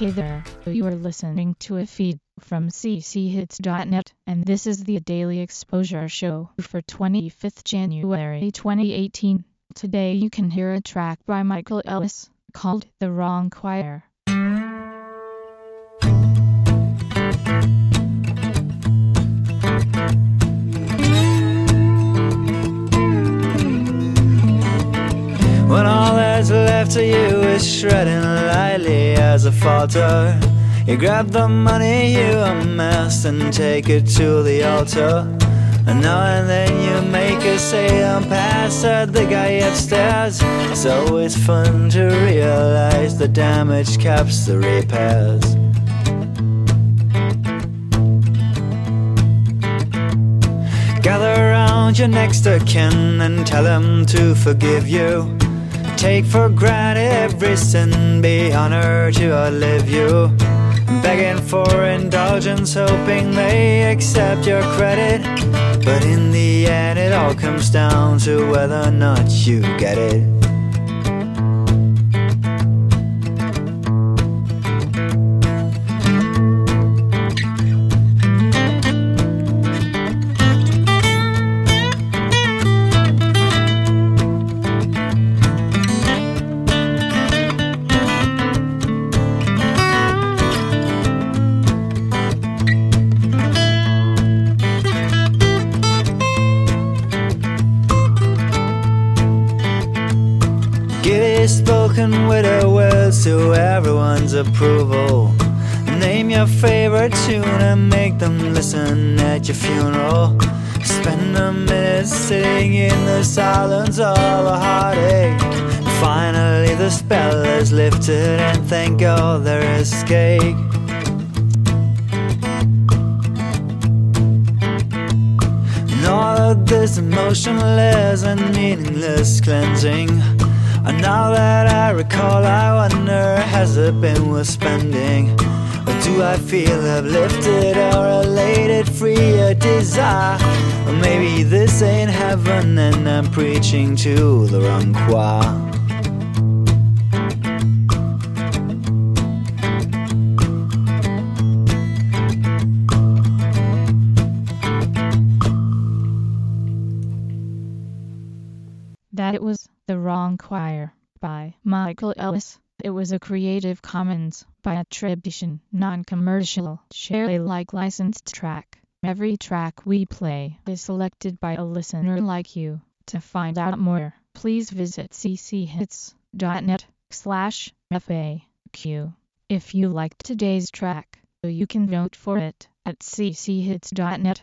Hey there, you are listening to a feed from cchits.net, and this is the Daily Exposure Show for 25th January 2018. Today you can hear a track by Michael Ellis called The Wrong Choir. All that's left of you is shredding lightly as a falter. You grab the money you amassed and take it to the altar. And now and then you make a sale pass at the guy upstairs. It's always fun to realize the damage caps the repairs. Gather around your next of kin and tell them to forgive you Take for granted every sin, be honored to outlive you. Begging for indulgence, hoping they accept your credit. But in the end, it all comes down to whether or not you get it. With her words to everyone's approval. Name your favorite tune and make them listen at your funeral. Spend a minute sitting in the silence of a heartache. Finally, the spell is lifted, and thank God there is cake. And all of this emotionless and meaningless cleansing. And now that I recall, I wonder has it been worth spending? Or do I feel uplifted or elated, free of desire? Or maybe this ain't heaven and I'm preaching to the wrong choir. That it was The Wrong Choir by Michael Ellis. It was a Creative Commons by attribution, non-commercial, share Alike licensed track. Every track we play is selected by a listener like you. To find out more, please visit cchits.net slash FAQ. If you liked today's track, you can vote for it at cchits.net